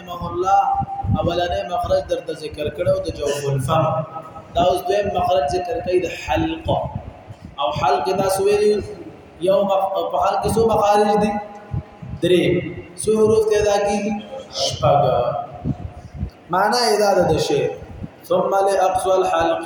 رحمه الله اولنې مخرج درته ذکر کړو د جوف الفم دا اوس دویم مخرج ذکر کوي د حلق او حلق دا سویلی یو په حلق کې څو مخارج دي درې څو حروف ته ادا کی شپږ معنی ادا ده شی ثم لاقصى الحلق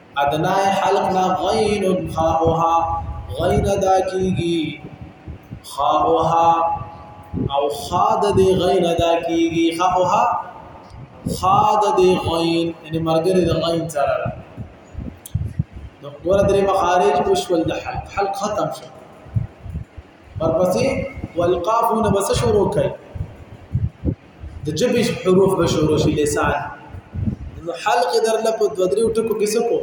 ادنا حلق نا غین خاؤها غین ادا کیږي خاؤها او خاد دی غین ادا کیږي خاؤها خاد دی غین یعنی مرګره د غین سره ده نو ګور درې مخارج وشول د حلق حلق ختم شو ورپسې والقاف نو بس شروع کړي د جبې حروف به شروع شي لسان نو حلق در نه په دوه درې ټکو کې څه کو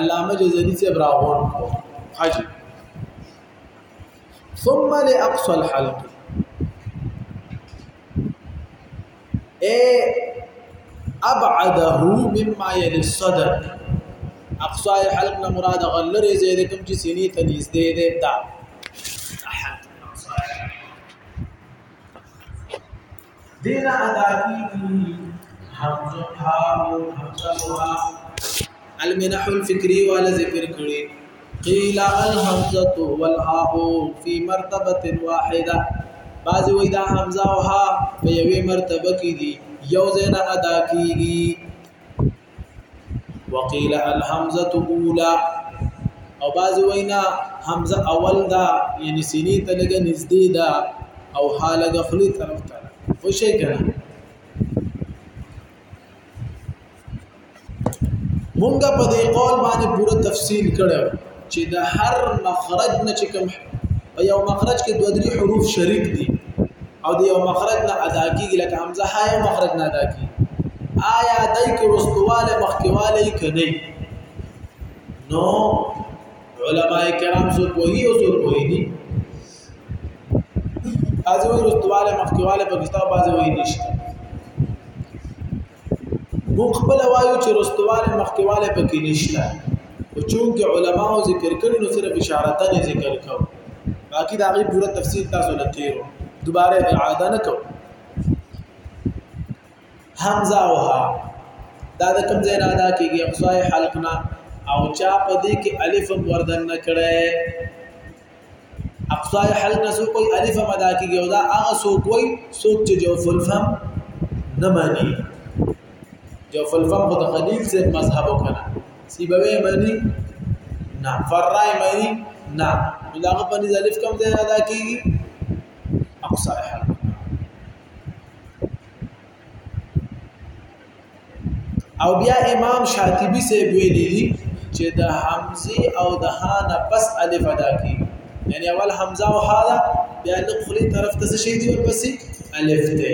علامه جزري صاحب راغون کو حاجی ثم لاقصى الحلق اي ابعده مما يلي الصدر اقصى الحلق نه مراد غلره زید کوم چې سینې ته نږدې ده دا دینا ادا کیږي حمزه حا او حمزه حا المنح الفکری والا ذکر کړي قیل الحمزه والحاء فی مرتبه واحده بعضی وای دا حمزه او حا په یوې مرتبه کې دي یو ځای نه ادا کیږي وقيل الحمزه اولى او باز وینا حمزه اول دا یعنی سینې ته لګه نږدې دا او حاله د خلی طرف ته خوشې کړه مونږه په دې قول باندې پوره تفصیل کړو چې د هر مخرج نه چې کوم په یو مخرج کې دوه درې حروف شریک دي او د یو مخرج نه ادا کیږي لکه همزه ها یو مخرج نه ادا کیږي آیا دای کې رستواله مخکواله کې نه نو علما کرام زو کوی او زو کوی دي ازو رستواله مخکواله په کتاب بازو وی نشته موږ خپل وایو چې رستواله مخکواله پکې نشته او چونکه علماو ذکر کړي نو صرف اشارتن ذکر کوو باقي دا غي پوره تفصیل تاسو ته تیرو دوباره اعاده نه کوو حمزه او ها دا د کوم ځای نه ادا کیږي اقصای حلقنا او چا په دې کې الف هم وردن نه کړي اقصای حل نه سو کوئی الف هم ادا کیږي او دا هغه سو کوئی سوک چې جوف الفم نه مانی جوف الفم خو د خلیل سے مذهب وکړه سیبوی مانی نه فرای مانی نه دا هغه باندې الف کم ځای ادا کیږي اقصای حل او بیا امام شاطبی سے ویلی دی چې د حمزه او د ها نه پس الف ادا کی یعنی اول حمزه او ها دا بیا د خلی طرف ته شي دی ورپسې الف ته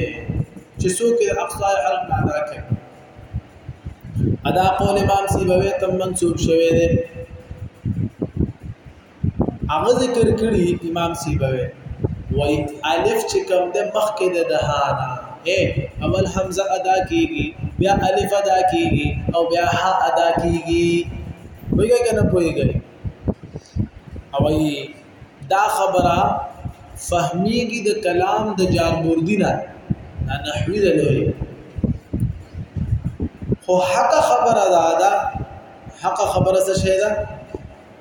چې څوک د اقصا حرف نه ادا کوي ادا قول امام سیبوی تم منصوب شوی دی هغه ذکر کړی امام سیبوی وای الف چې کوم د مخکې د دهانا اے اول حمزه ادا کیږي بیا الف ادا کیږي او بیا ها ادا کیږي ویګه کنه پویګه او دا خبره فهمیږي د کلام د جاربوردی نه دا نحوی ده لوی خو حق خبره ده دا حق خبره څه شي ده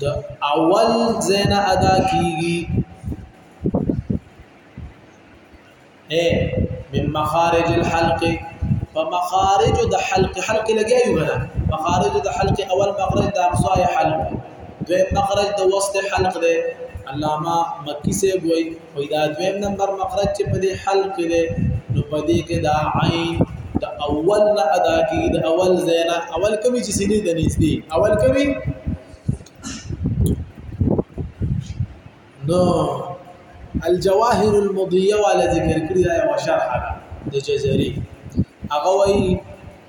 د اول زینا ادا کیږي اے من مخارج الحلق فمخارج د حلق حلق لګیا یو غنا مخارج د حلق اول مخرج د اقصای حلق دویم مخرج د وسط حلق دی علامه مکی سے وایي خو دا دویم نمبر مخرج چې په دې حل کې دی نو په دې کې دا عین د اول نه ادا کیږي د اول زینا اول کوي چې سینې د نږدې اول کوي نو الجواهر المضیه والا ذکر کړی دا یو شرح ده د جزري هغه وایي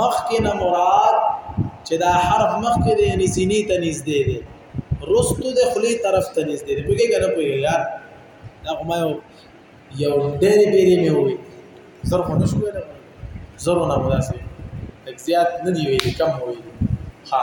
مخکې نه مراد چې دا حرف مخکې دی یعنی سینې ته نږدې دی رستو د خلی طرف ته نږدې دی پوهیږئ کنه پوهیږئ یار دا خو ما یو ډېر ډېرې مې وې زر خو نه شو ویل زرو نه مو داسې زیات نه دی ویلي کم ویلي ها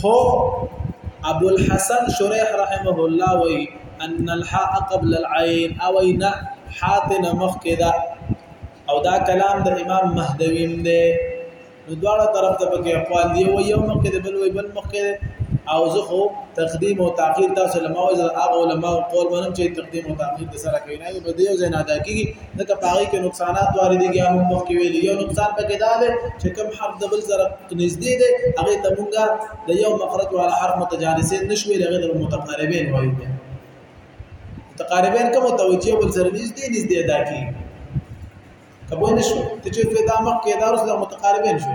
خو ابو الحسن شريح رحمه الله وی ان الحاء قبل العين او ان حاتن مخ کدا او دا کلام د امام مهدوی دی نو دواړه طرف ته پکې اقوال دی او یو مخ کې بل وی بل مخ کې او زه خو تقدیم او تاخير تاسو لماوي زه هغه علماء قول منم چې تقدیم او تاخير د سره کوي نه به دی او زنادا کیږي ځکه په هغه کې نقصانات واردېږي هم مخکې ویلي یو نقصان پکې دا دی چې کوم حرف د بل سره نږدې دی هغه ته مونږه د یو مخرج والا حرف متجانسین نشوي هغه د متقاربین وایي متقاربین کوم ته وایي چې بل سره نږدې نږدې ادا کیږي کبه نشو ته چې دا مخکې دا اوس د متقاربین شو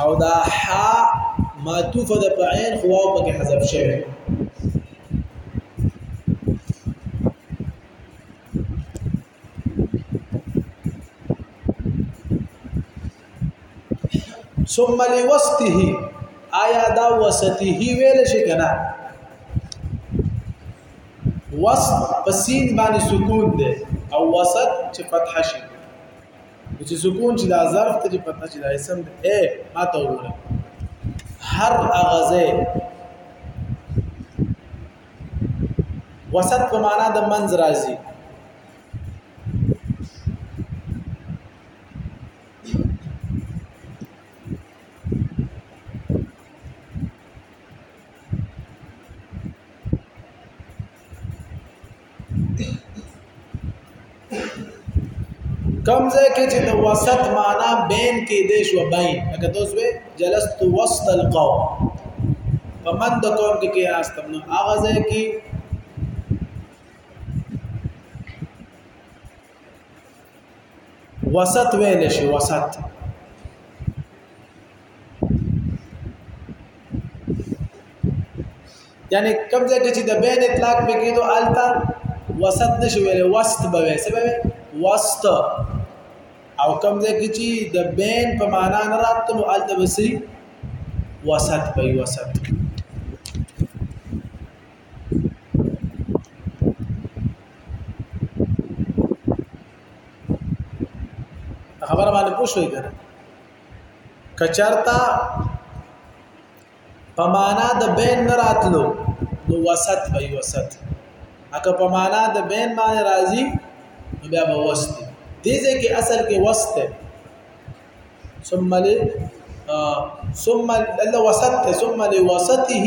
او دا ح معطوف ده په عین خو واو پکې حذف شوی ثم لوسطه آیا دا وسطه ویل شي کنه وسط پسین باندې سکون ده او وسط چې فتح شي چې سکون چې دا ظرف ته چې پته چې دا اسم دی اے ما ته وګوره هر هغه ځای وسط په معنا د منځ راځي کم ځای کې چې د وسط معنا بین کې دې شو بین لکه تاسو به جلست وسط القوم په من د قوم کې کې راستم نو هغه ځای کې وسط ویل شي وسط یعنی کوم ځای کې چې د بین اطلاق به کېدو التا وسط نشي ویل وسط به وي څه به وسط او کوم ځای کې چې د بین په معنا نه راته نو التا به سي وسط به وسط خبر باندې پوښوي کنه کچرتا په معنا د بین نه راتلو نو وسط به وسط اګه په معنا د بین باندې راځي بیا به وسط دي دې ځکه اصل کې وسط ثم ل ثم الله وسط ثم لوسطه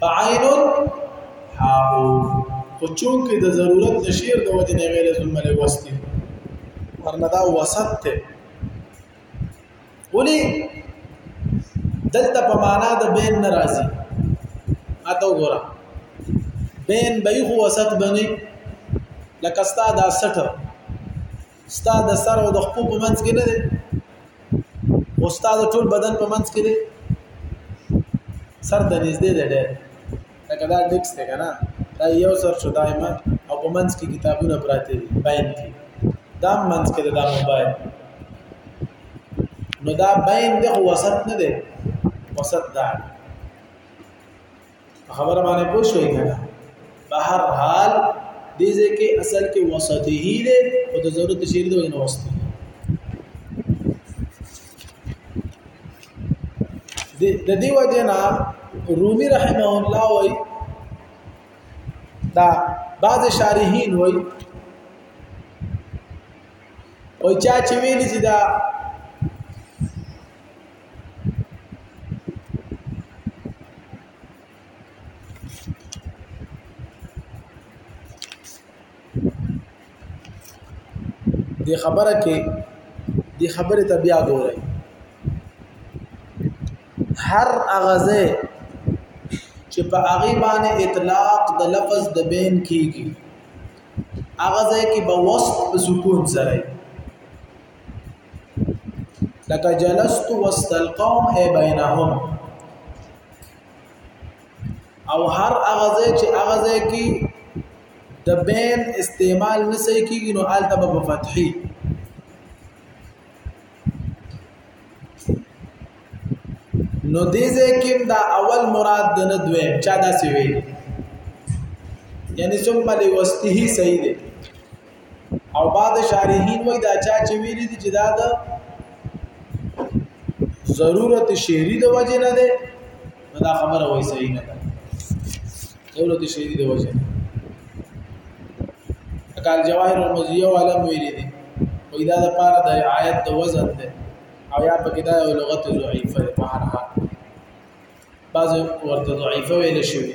فعين حاء خو چون کې د ضرورت نشیر د وجه نه ویل ثم لوسط ورنه دا وسط ته ولي دلته په معنا د بین ناراضي اته وګوره بین به خو وسط بني لکه ستا دا 60 ستا د سر او د خپو په منځ کې نه دی او ستا د ټول بدن په منځ کې دی سر ته نږدې دی ډېر لکه دا ډیکس دی که نه دا یو سر شو دایمه او په منځ کې کتابونه پراته دي بین کې دا منځ کې دا موبایل نو دا بین دی خو وسط نه دی وسط دا خبره باندې پوه شوې کنه په هر حال دې ځکه اصل کې وسطه هی ده او د ضرورت شیر دی نه وسطه د دې وجنا رومي رحمه الله وای دا بعض شارحین وای وای چا چې ویل چې دا دی خبره کې دی خبره ته بیا ګورئ هر اغازه چې په هغه باندې اطلاق د لفظ د بین کیږي هغه ځای کې به وصف په سکون سره لکه جلست وسط القوم اي بينهم او هر هغه ځای چې هغه ځای کې د بین استعمال نسې کیږي نو آلته به فتحي نو دې ځای کې دا اول مراد د نه دویم چا داسې ویلي یعنی ثم لوسته صحیح دی او بعد شارحین وای دا چا چې ویلي دي چې دا د ضرورت شعری د وجه نه ده نو دا خبره وای صحیح نه ده ضرورت شعری د وجه کال جواهر المزیه علم ویلي دي پیدا د پاره د آیت د وزن ده او یا په کې دا یو لغت ضعیفه ده په هر حال بعض ورته ضعیفه ویل شوی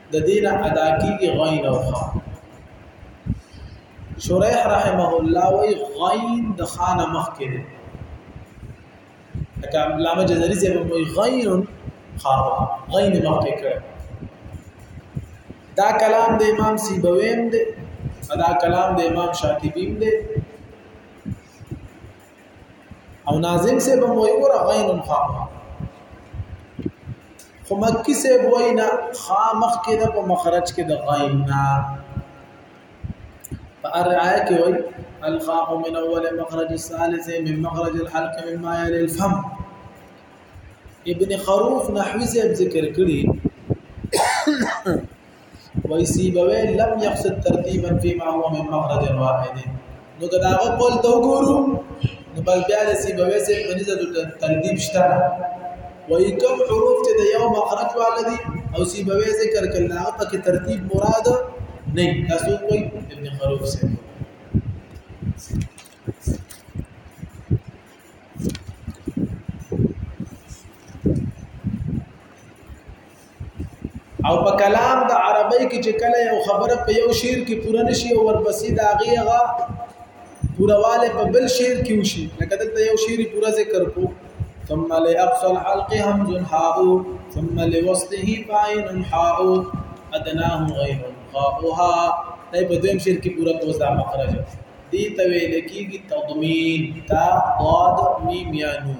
د دې نه ادا کیږي غین او خا شریح رحمه الله وی غین د خان مخ کې دی لکه علامه جزری زه به وی غین خا غین مخ کې کړ دا کلام د امام سیبویم دی دا کلام د امام شاطبیم دی او ناظم سے به وای ګور غین خام خو مکی سے وای نه خامخ کې د په مخرج کې د غین نه فارعای کې وای الخاء من اول مخرج الثالث من مخرج الحلق مما يلي الفم ابن خروف نحوی سے ذکر کړی وای سیبوی لم یقصد ترتیبا فيما هو من مخرج واحد نو که داغه قول ته وګورو نو بل بیا د سیبوی سره په نسبت ترتیب شته وای کوم حروف چې د یو مخرج والدي او سیبوی ذکر کړل هغه په کې ترتیب مراد نه تاسو کوئی ابن خروف سره او په کلام د عربی کې چې کله یو خبره په یو شعر کې پوره نشي او ورپسې د هغې هغه پورواله په بل شعر کې وشي لکه دلته یو شعر پوره ذکر کو ثم لأقصى الحلق همز حاء ثم لوسطه باين حاء ادناه غين غاؤها دا په دویم شعر کې پوره کوز دا مخرج دی ته ویل کېږي تضمین تا ضاد میم یا نون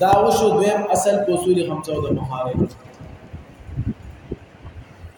دا اوسو دویم اصل په اصول خمسه او د مخارج